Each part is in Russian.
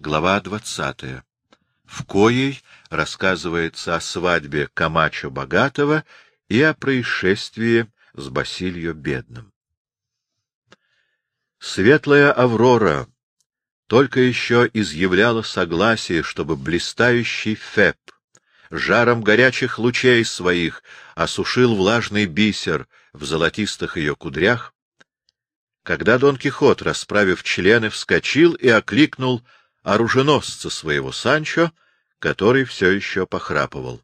глава двадцатая, в коей рассказывается о свадьбе Камачо Богатого и о происшествии с Басильо Бедным. Светлая Аврора только еще изъявляла согласие, чтобы блистающий Феб жаром горячих лучей своих осушил влажный бисер в золотистых ее кудрях, когда Дон Кихот, расправив члены, вскочил и окликнул оруженосца своего Санчо, который все еще похрапывал.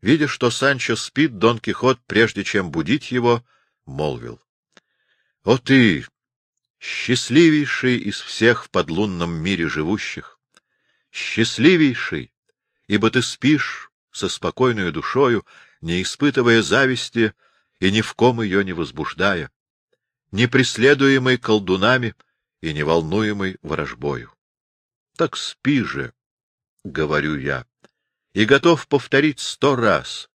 Видя, что Санчо спит, Дон Кихот, прежде чем будить его, молвил. — О ты, счастливейший из всех в подлунном мире живущих! Счастливейший, ибо ты спишь со спокойной душою, не испытывая зависти и ни в ком ее не возбуждая, не преследуемый колдунами и не волнуемый ворожбою. Так спи же, — говорю я, — и готов повторить сто раз,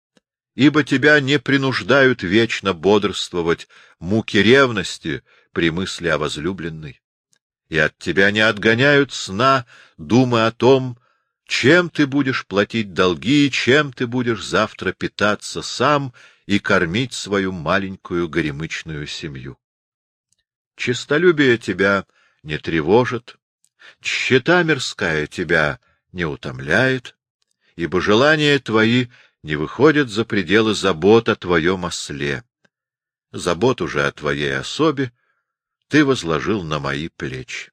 ибо тебя не принуждают вечно бодрствовать муки ревности при мысли о возлюбленной, и от тебя не отгоняют сна думы о том, чем ты будешь платить долги, чем ты будешь завтра питаться сам и кормить свою маленькую горемычную семью. Честолюбие тебя не тревожит, тщета мирская тебя не утомляет, ибо желания твои не выходят за пределы забот о твоем осле. Забот уже о твоей особе ты возложил на мои плечи.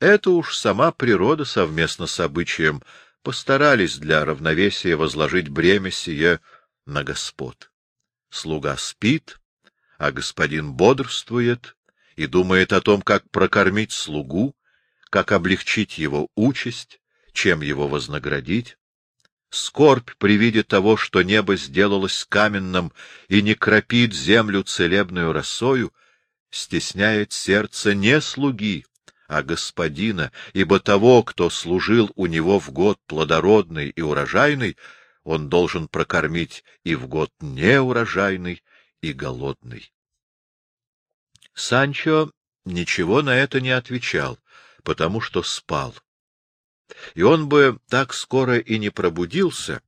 Это уж сама природа совместно с обычаем постарались для равновесия возложить бремя сие на господ. Слуга спит, а господин бодрствует и думает о том, как прокормить слугу, как облегчить его участь, чем его вознаградить. Скорбь при виде того, что небо сделалось каменным и не кропит землю целебную росою, стесняет сердце не слуги, а господина, ибо того, кто служил у него в год плодородный и урожайный, он должен прокормить и в год неурожайный и голодный. Санчо ничего на это не отвечал, потому что спал. И он бы так скоро и не пробудился,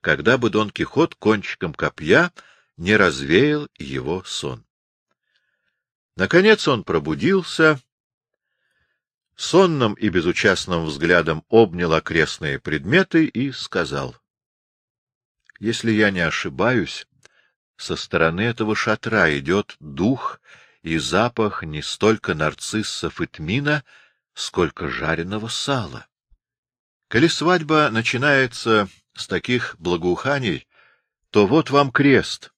когда бы Дон Кихот кончиком копья не развеял его сон. Наконец он пробудился, сонным и безучастным взглядом обнял окрестные предметы и сказал. — Если я не ошибаюсь, со стороны этого шатра идет дух и запах не столько нарциссов и тмина, сколько жареного сала. Коли свадьба начинается с таких благоуханий, то вот вам крест.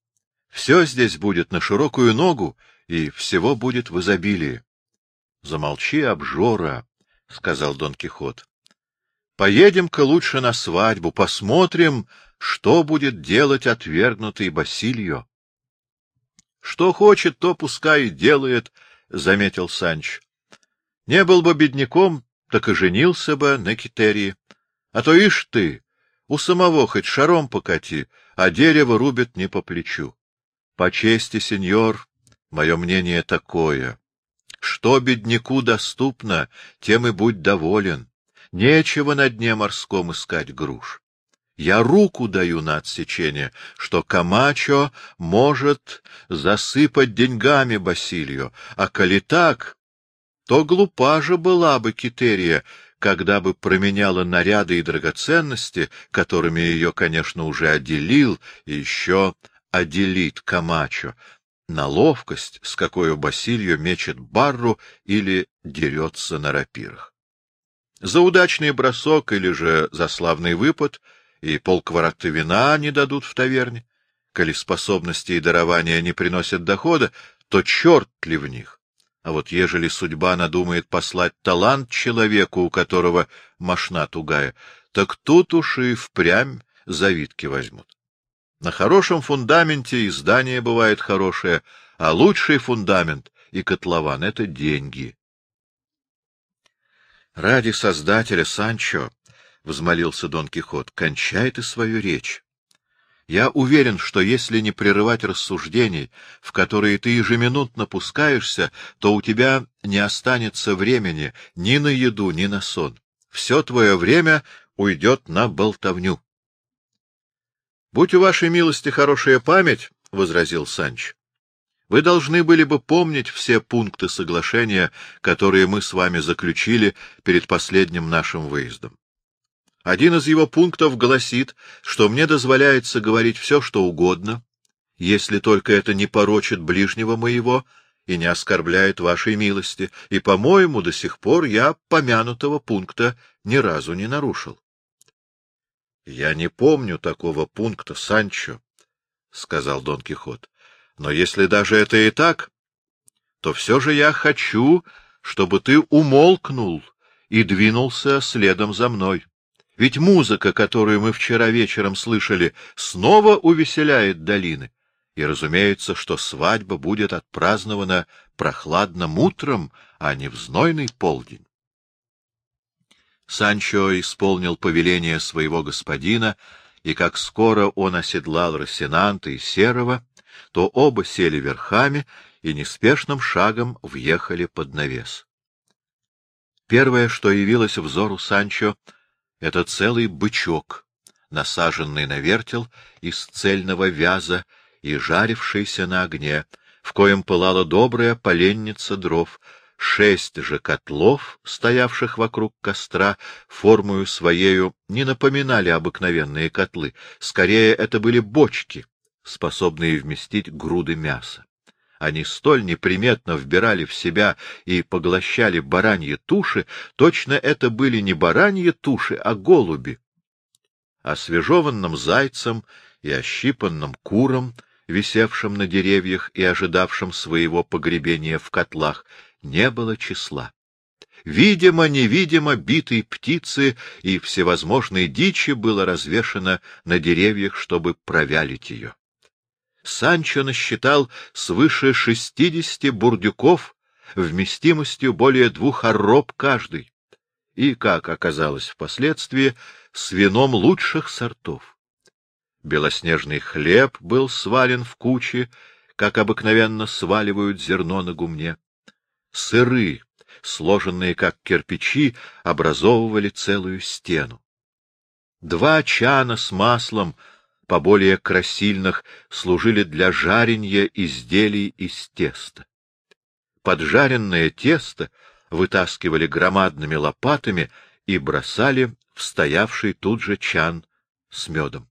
Все здесь будет на широкую ногу, и всего будет в изобилии. — Замолчи, обжора, — сказал Дон Кихот. — Поедем-ка лучше на свадьбу, посмотрим, что будет делать отвергнутый Басильо. — Что хочет, то пускай и делает, — заметил Санч. — Не был бы бедняком, так и женился бы на Китерии. А то ишь ты, у самого хоть шаром покати, а дерево рубит не по плечу. По чести, сеньор, мое мнение такое. Что бедняку доступно, тем и будь доволен. Нечего на дне морском искать груш. Я руку даю на отсечение, что Камачо может засыпать деньгами Басилью, а коли так, то глупа же была бы Китерия, когда бы променяла наряды и драгоценности, которыми ее, конечно, уже отделил и еще отделит Камачо, на ловкость, с какой Басилью мечет барру или дерется на рапирах. За удачный бросок или же за славный выпад и полквараты вина не дадут в таверне. Коли способности и дарования не приносят дохода, то черт ли в них? А вот ежели судьба надумает послать талант человеку, у которого мошна тугая, так тут уж и впрямь завидки возьмут. На хорошем фундаменте и здание бывает хорошее, а лучший фундамент и котлован — это деньги. — Ради Создателя, Санчо, — взмолился Дон Кихот, — кончай ты свою речь. Я уверен, что если не прерывать рассуждений, в которые ты ежеминутно пускаешься, то у тебя не останется времени ни на еду, ни на сон. Все твое время уйдет на болтовню. — Будь у вашей милости хорошая память, — возразил Санч, — вы должны были бы помнить все пункты соглашения, которые мы с вами заключили перед последним нашим выездом. Один из его пунктов гласит, что мне дозволяется говорить все, что угодно, если только это не порочит ближнего моего и не оскорбляет вашей милости, и, по-моему, до сих пор я помянутого пункта ни разу не нарушил. — Я не помню такого пункта, Санчо, — сказал Дон Кихот. — Но если даже это и так, то все же я хочу, чтобы ты умолкнул и двинулся следом за мной. Ведь музыка, которую мы вчера вечером слышали, снова увеселяет долины. И, разумеется, что свадьба будет отпразднована прохладным утром, а не в знойный полдень. Санчо исполнил повеление своего господина, и как скоро он оседлал Росинанта и Серого, то оба сели верхами и неспешным шагом въехали под навес. Первое, что явилось взору Санчо — это целый бычок, насаженный на вертел из цельного вяза и жарившийся на огне, в коем пылала добрая поленница дров, шесть же котлов, стоявших вокруг костра, формою своею не напоминали обыкновенные котлы, скорее это были бочки, способные вместить груды мяса. Они столь неприметно вбирали в себя и поглощали бараньи туши, точно это были не бараньи туши, а голуби. Освежеванным зайцем и ощипанным куром, висевшим на деревьях и ожидавшим своего погребения в котлах, не было числа. Видимо-невидимо битой птицы и всевозможной дичи было развешено на деревьях, чтобы провялить ее. Санчо насчитал свыше шестидесяти бурдюков вместимостью более двух арроб каждый, и, как оказалось впоследствии, с вином лучших сортов. Белоснежный хлеб был свален в кучи, как обыкновенно сваливают зерно на гумне. Сыры, сложенные как кирпичи, образовывали целую стену. Два чана с маслом — поболее красильных, служили для жаренья изделий из теста. Поджаренное тесто вытаскивали громадными лопатами и бросали в стоявший тут же чан с медом.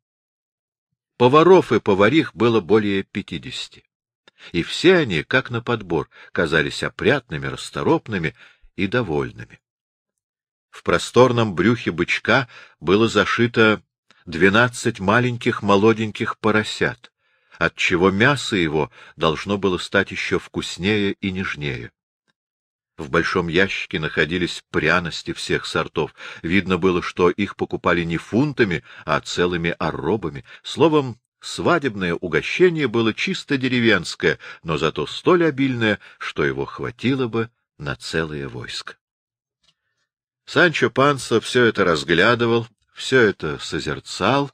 Поваров и поварих было более пятидесяти, и все они, как на подбор, казались опрятными, расторопными и довольными. В просторном брюхе бычка было зашито двенадцать маленьких молоденьких поросят, отчего мясо его должно было стать еще вкуснее и нежнее. В большом ящике находились пряности всех сортов. Видно было, что их покупали не фунтами, а целыми оробами. Словом, свадебное угощение было чисто деревенское, но зато столь обильное, что его хватило бы на целое войско. Санчо Панса все это разглядывал, все это созерцал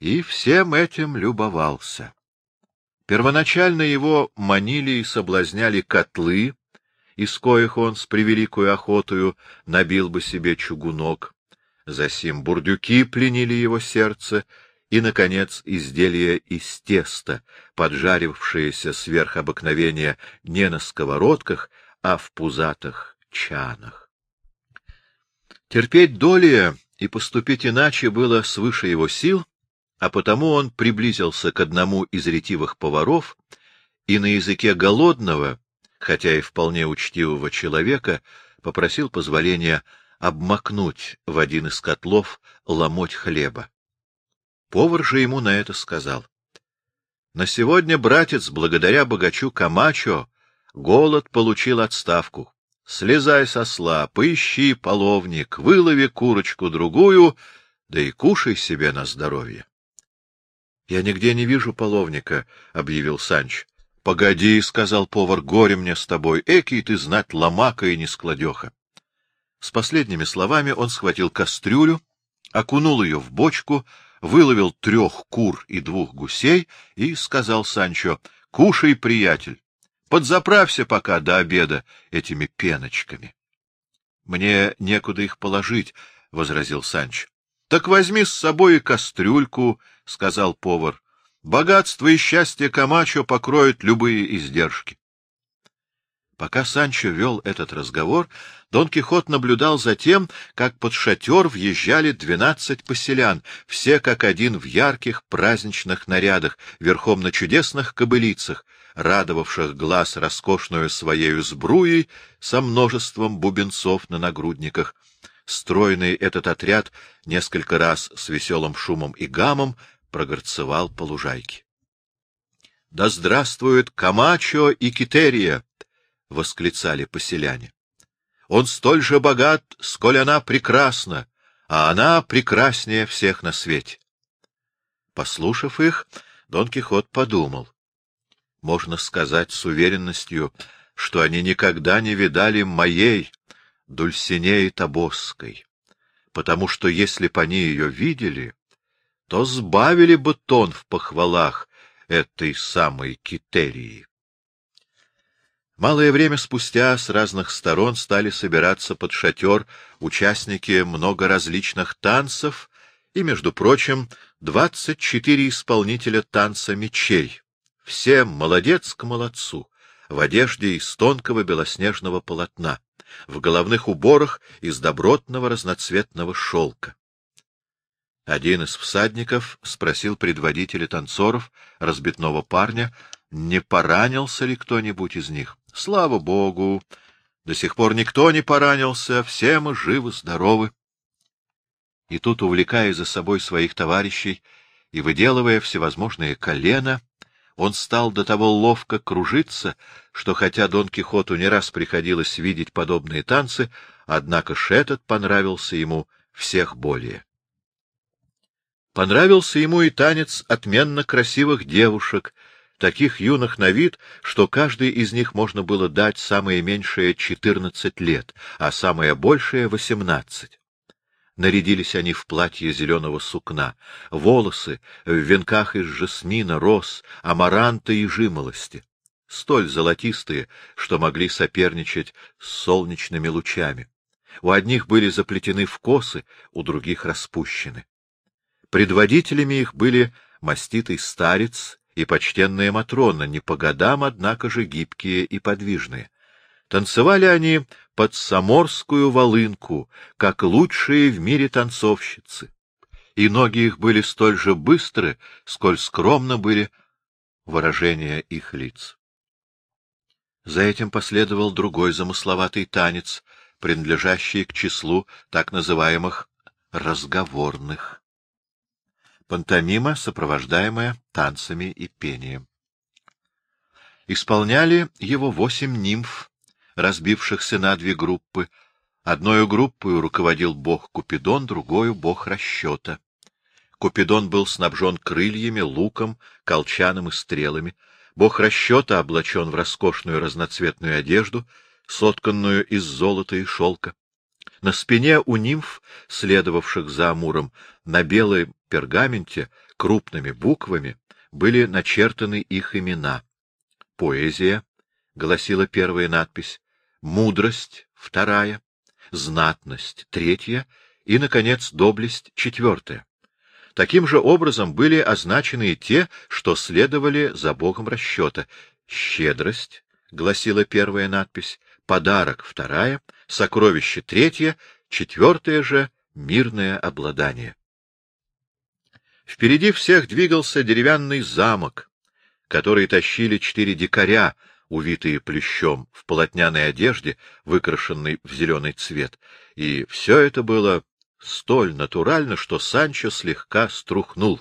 и всем этим любовался. Первоначально его манили и соблазняли котлы, из коих он с превеликою охотою набил бы себе чугунок. Засим бурдюки пленили его сердце, и, наконец, изделия из теста, поджарившиеся сверх обыкновения не на сковородках, а в пузатых чанах. Терпеть доли и поступить иначе было свыше его сил, а потому он приблизился к одному из ретивых поваров и на языке голодного, хотя и вполне учтивого человека, попросил позволения обмакнуть в один из котлов ломоть хлеба. Повар же ему на это сказал. — На сегодня, братец, благодаря богачу Камачо, голод получил отставку. Слезай со сла, поищи половник, вылови курочку-другую, да и кушай себе на здоровье. — Я нигде не вижу половника, — объявил Санч. — Погоди, — сказал повар, — горе мне с тобой, экий ты знать ломака и нескладеха. С последними словами он схватил кастрюлю, окунул ее в бочку, выловил трех кур и двух гусей и сказал Санчо, — Кушай, приятель, подзаправься пока до обеда этими пеночками. — Мне некуда их положить, — возразил Санч. — Так возьми с собой и кастрюльку, — сказал повар. — Богатство и счастье Камачо покроют любые издержки. Пока Санчо вел этот разговор, Дон Кихот наблюдал за тем, как под шатер въезжали двенадцать поселян, все как один в ярких праздничных нарядах, верхом на чудесных кобылицах, радовавших глаз роскошную своею сбруей со множеством бубенцов на нагрудниках. Стройный этот отряд несколько раз с веселым шумом и гамом прогорцевал по лужайке. — Да здравствует Камачо и Китерия! — восклицали поселяне. — Он столь же богат, сколь она прекрасна, а она прекраснее всех на свете. Послушав их, Дон Кихот подумал. Можно сказать с уверенностью, что они никогда не видали моей Дульсинеи Табосской, потому что если б они ее видели, то сбавили бы тон в похвалах этой самой Китерии. Малое время спустя с разных сторон стали собираться под шатер участники много различных танцев и, между прочим, двадцать четыре исполнителя танца мечей. Все молодец к молодцу, в одежде из тонкого белоснежного полотна, в головных уборах из добротного разноцветного шелка. Один из всадников спросил предводителя танцоров, разбитного парня, не поранился ли кто-нибудь из них. Слава богу! До сих пор никто не поранился, все мы живы-здоровы. И тут, увлекая за собой своих товарищей и выделывая всевозможные колена, он стал до того ловко кружиться, что хотя Дон Кихоту не раз приходилось видеть подобные танцы, однако ж этот понравился ему всех более. Понравился ему и танец отменно красивых девушек, таких юных на вид, что каждый из них можно было дать самое меньшее четырнадцать лет, а самое большее — восемнадцать. Нарядились они в платье зеленого сукна, волосы в венках из жасмина, роз, амаранта и жимолости, столь золотистые, что могли соперничать с солнечными лучами. У одних были заплетены в косы, у других распущены. Предводителями их были маститый старец и почтенная Матрона, не по годам, однако же гибкие и подвижные. Танцевали они под саморскую волынку, как лучшие в мире танцовщицы, и ноги их были столь же быстры, сколь скромно были выражения их лиц. За этим последовал другой замысловатый танец, принадлежащий к числу так называемых разговорных пантомима, сопровождаемая танцами и пением. Исполняли его восемь нимф, разбившихся на две группы. Одною группой руководил бог Купидон, другую — бог расчета. Купидон был снабжен крыльями, луком, колчаном и стрелами. Бог расчета облачен в роскошную разноцветную одежду, сотканную из золота и шелка. На спине у нимф, следовавших за Амуром, на белом пергаменте крупными буквами были начертаны их имена. Поэзия, — гласила первая надпись, — мудрость — вторая, знатность — третья и, наконец, доблесть — четвертая. Таким же образом были означены и те, что следовали за богом расчета. Щедрость, — гласила первая надпись, — подарок — вторая, сокровище — третье, четвертое же — мирное обладание. Впереди всех двигался деревянный замок, который тащили четыре дикаря, увитые плющом, в полотняной одежде, выкрашенной в зеленый цвет, и все это было столь натурально, что Санчо слегка струхнул.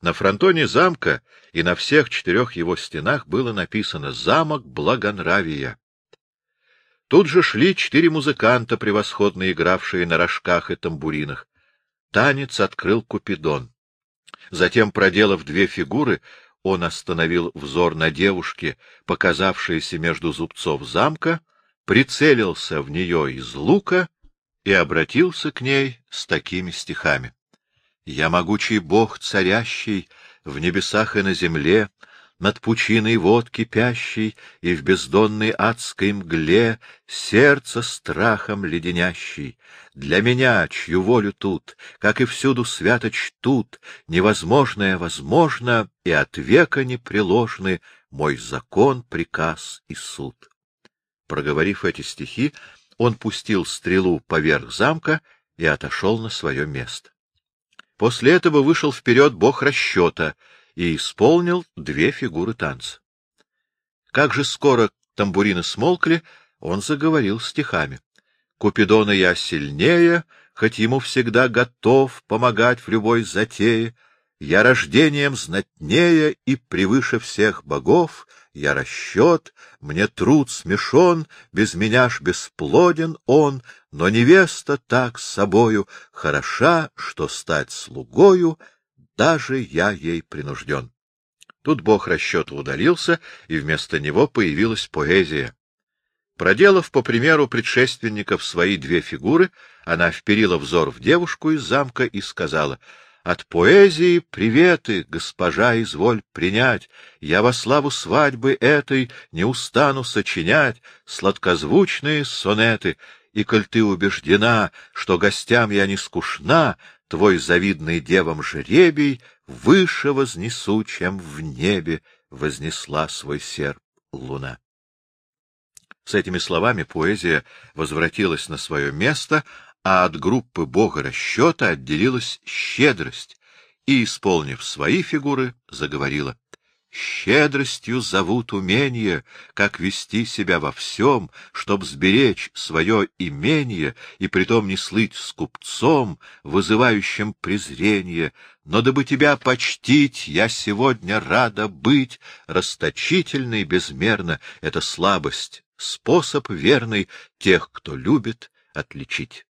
На фронтоне замка и на всех четырех его стенах было написано «Замок Благонравия». Тут же шли четыре музыканта, превосходно игравшие на рожках и тамбуринах. Танец открыл Купидон. Затем, проделав две фигуры, он остановил взор на девушке, показавшейся между зубцов замка, прицелился в нее из лука и обратился к ней с такими стихами. Я могучий бог царящий в небесах и на земле, над пучиной вод кипящей и в бездонной адской мгле сердце страхом леденящий. Для меня, чью волю тут, как и всюду свято чтут, невозможное возможно и от века непреложны мой закон, приказ и суд. Проговорив эти стихи, он пустил стрелу поверх замка и отошел на свое место. После этого вышел вперед бог расчета — и исполнил две фигуры танца. Как же скоро тамбурины смолкли, он заговорил стихами. Купидона я сильнее, хоть ему всегда готов помогать в любой затее. Я рождением знатнее и превыше всех богов, я расчет, мне труд смешон, без меня ж бесплоден он, но невеста так с собою хороша, что стать слугою — даже я ей принужден. Тут бог расчета удалился, и вместо него появилась поэзия. Проделав, по примеру предшественников, свои две фигуры, она вперила взор в девушку из замка и сказала — от поэзии приветы, госпожа, изволь принять. Я во славу свадьбы этой не устану сочинять сладкозвучные сонеты. И коль ты убеждена, что гостям я не скучна, твой завидный девам жребий выше вознесу, чем в небе вознесла свой серп луна. С этими словами поэзия возвратилась на свое место, а от группы бога расчета отделилась щедрость и, исполнив свои фигуры, заговорила. Щедростью зовут умение, как вести себя во всем, чтоб сберечь свое имение и притом не слыть скупцом, вызывающим презрение. Но дабы тебя почтить, я сегодня рада быть, расточительной безмерно — это слабость, способ верный тех, кто любит, отличить.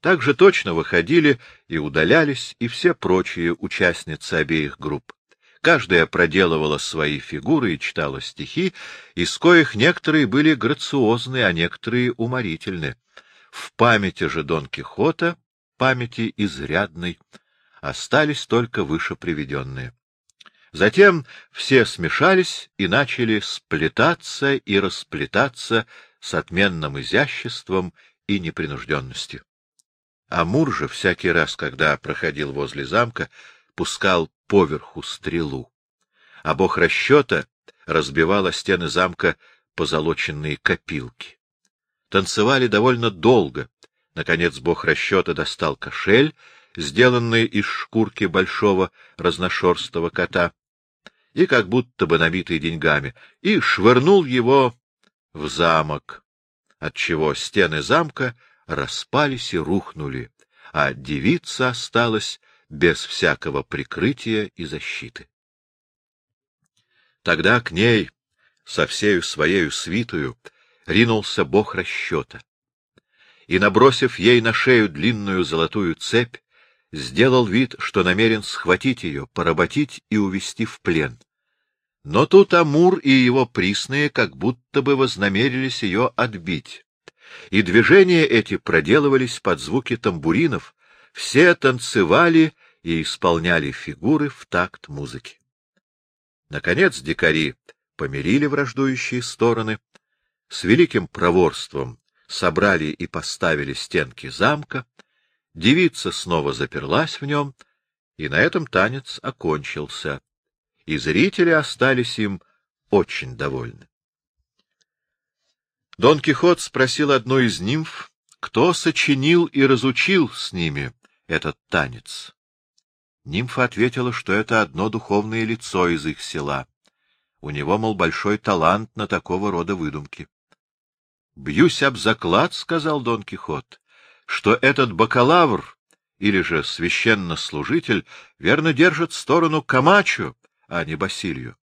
Так же точно выходили и удалялись и все прочие участницы обеих групп. Каждая проделывала свои фигуры и читала стихи, из коих некоторые были грациозны, а некоторые уморительны. В памяти же Дон Кихота, памяти изрядной, остались только выше приведенные. Затем все смешались и начали сплетаться и расплетаться с отменным изяществом и непринужденностью. Амур же всякий раз, когда проходил возле замка, пускал поверху стрелу, а бог расчета разбивал о стены замка позолоченные копилки. Танцевали довольно долго. Наконец бог расчета достал кошель, сделанный из шкурки большого разношерстого кота, и как будто бы набитый деньгами, и швырнул его в замок, отчего стены замка распались и рухнули, а девица осталась без всякого прикрытия и защиты. Тогда к ней со всею своею свитою ринулся бог расчета и, набросив ей на шею длинную золотую цепь, сделал вид, что намерен схватить ее, поработить и увести в плен. Но тут Амур и его присные как будто бы вознамерились ее отбить, и движения эти проделывались под звуки тамбуринов, все танцевали и исполняли фигуры в такт музыки. Наконец дикари помирили враждующие стороны, с великим проворством собрали и поставили стенки замка, девица снова заперлась в нем, и на этом танец окончился, и зрители остались им очень довольны. Дон Кихот спросил одну из нимф, кто сочинил и разучил с ними этот танец. Нимфа ответила, что это одно духовное лицо из их села. У него, мол, большой талант на такого рода выдумки. — Бьюсь об заклад, — сказал Дон Кихот, — что этот бакалавр или же священнослужитель верно держит сторону Камачо, а не Басилию,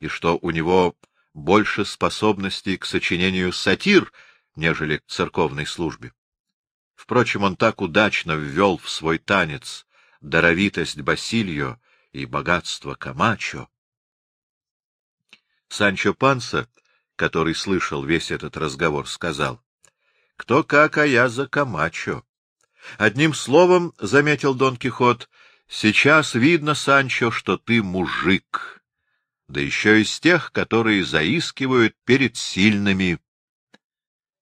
и что у него больше способностей к сочинению сатир, нежели к церковной службе. Впрочем, он так удачно ввел в свой танец даровитость Басильо и богатство Камачо. Санчо Панса, который слышал весь этот разговор, сказал, — Кто как, а я за Камачо. Одним словом, — заметил Дон Кихот, Сейчас видно, Санчо, что ты мужик, да еще из тех, которые заискивают перед сильными. —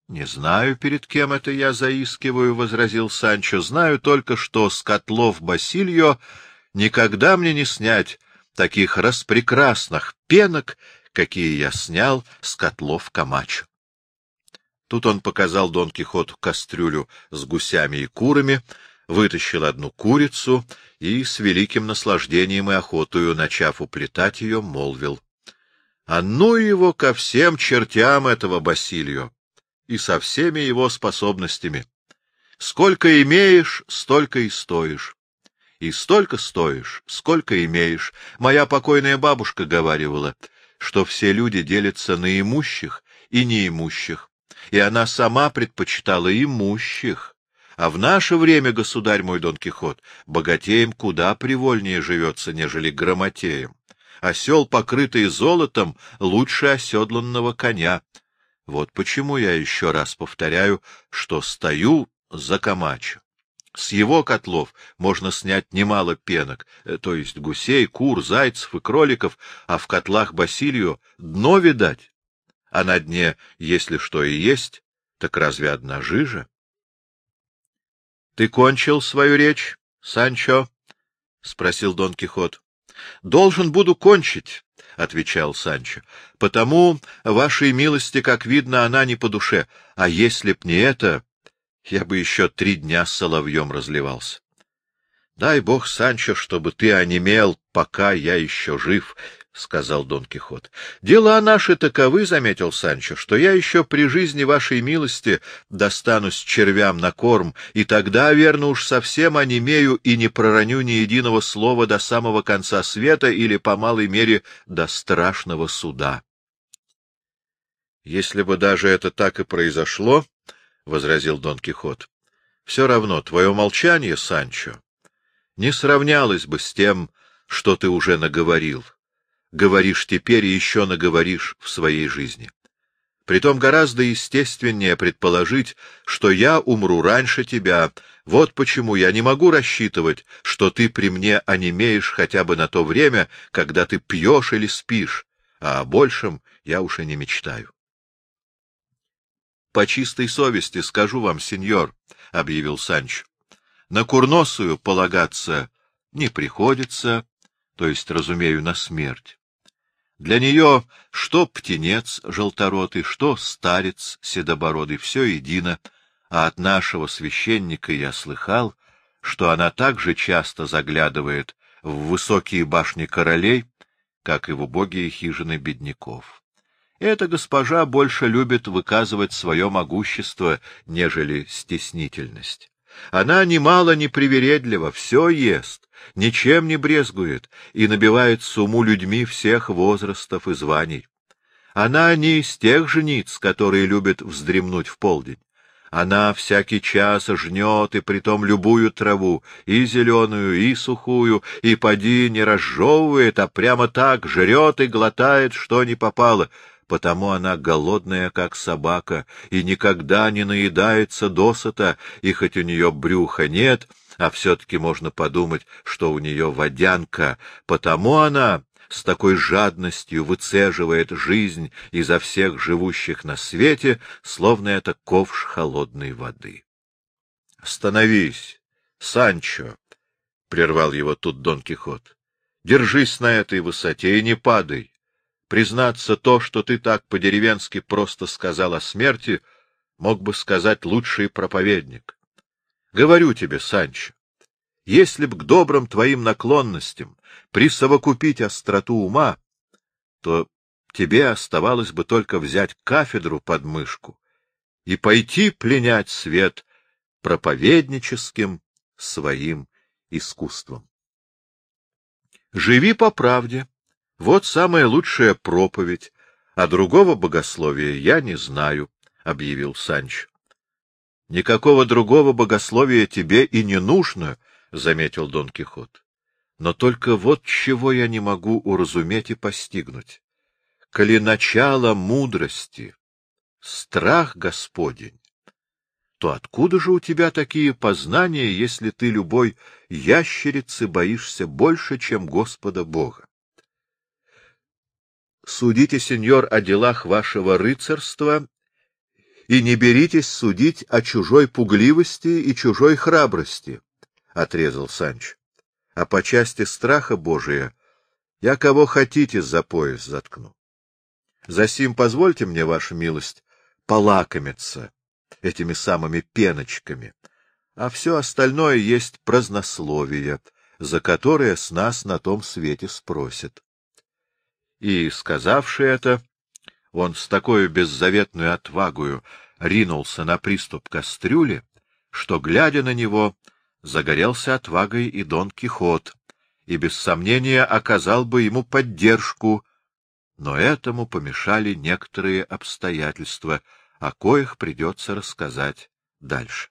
Не знаю, перед кем это я заискиваю, — возразил Санчо. — Знаю только, что с котлов Басильо никогда мне не снять таких распрекрасных пенок, какие я снял с котлов Камачо. Тут он показал Дон Кихоту кастрюлю с гусями и курами, вытащил одну курицу и с великим наслаждением и охотою, начав уплетать ее, молвил. — А ну его ко всем чертям этого Басилио! И со всеми его способностями! Сколько имеешь, столько и стоишь. И столько стоишь, сколько имеешь. Моя покойная бабушка говаривала, что все люди делятся на имущих и неимущих, и она сама предпочитала имущих. А в наше время, государь мой Дон Кихот, богатеем куда привольнее живется, нежели грамотеем. Осел, покрытый золотом, лучше оседланного коня. Вот почему я еще раз повторяю, что стою за Камачо. С его котлов можно снять немало пенок, э, то есть гусей, кур, зайцев и кроликов, а в котлах Басилию дно видать а на дне, если что и есть, так разве одна жижа? — Ты кончил свою речь, Санчо? — спросил Дон Кихот. — Должен буду кончить, — отвечал Санчо, — потому, вашей милости, как видно, она не по душе, а если б не это, я бы еще три дня с соловьем разливался. Дай бог, Санчо, чтобы ты онемел, пока я еще жив, — сказал Дон Кихот. — Дела наши таковы, — заметил Санчо, — что я еще при жизни вашей милости достанусь червям на корм, и тогда, верно уж, совсем онемею и не пророню ни единого слова до самого конца света или, по малой мере, до страшного суда. — Если бы даже это так и произошло, — возразил Дон Кихот, — все равно твое молчание, Санчо, не сравнялось бы с тем, что ты уже наговорил. — говоришь теперь и еще наговоришь в своей жизни. Притом гораздо естественнее предположить, что я умру раньше тебя. Вот почему я не могу рассчитывать, что ты при мне онемеешь хотя бы на то время, когда ты пьешь или спишь, а о большем я уж и не мечтаю. — По чистой совести скажу вам, сеньор, — объявил Санч, — на курносую полагаться не приходится, то есть, разумею, на смерть. Для нее что птенец желторотый, что старец седобородый, все едино, а от нашего священника я слыхал, что она также часто заглядывает в высокие башни королей, как и в убогие хижины бедняков. Эта госпожа больше любит выказывать свое могущество, нежели стеснительность. Она немало не привередлива, все ест, ничем не брезгует и набивает сумму людьми всех возрастов и званий. Она не из тех жениц, которые любят вздремнуть в полдень. Она всякий час жнет, и притом любую траву, и зеленую, и сухую, и поди не разжевывает, а прямо так жрет и глотает, что не попало — потому она голодная, как собака, и никогда не наедается досыта, и хоть у нее брюха нет, а все-таки можно подумать, что у нее водянка, потому она с такой жадностью выцеживает жизнь изо всех живущих на свете, словно это ковш холодной воды. — Остановись, Санчо! — прервал его тут Дон Кихот. — Держись на этой высоте и не падай. Признаться, то, что ты так по-деревенски просто сказал о смерти, мог бы сказать лучший проповедник. Говорю тебе, Санчо, если б к добрым твоим наклонностям присовокупить остроту ума, то тебе оставалось бы только взять кафедру под мышку и пойти пленять свет проповедническим своим искусством. Живи по правде, вот самая лучшая проповедь, а другого богословия я не знаю, — объявил Санч. — Никакого другого богословия тебе и не нужно, — заметил Дон Кихот. — Но только вот чего я не могу уразуметь и постигнуть. Коли начало мудрости — страх Господень, то откуда же у тебя такие познания, если ты любой ящерицы боишься больше, чем Господа Бога? Судите, сеньор, о делах вашего рыцарства и не беритесь судить о чужой пугливости и чужой храбрости, — отрезал Санч. — А по части страха Божия я кого хотите за пояс заткну. Засим позвольте мне, ваша милость, полакомиться этими самыми пеночками, а все остальное есть празднословие, за которое с нас на том свете спросят. И, сказавши это, он с такой беззаветной отвагою ринулся на приступ кастрюли, что, глядя на него, загорелся отвагой и Дон Кихот, и без сомнения оказал бы ему поддержку, но этому помешали некоторые обстоятельства, о коих придется рассказать дальше.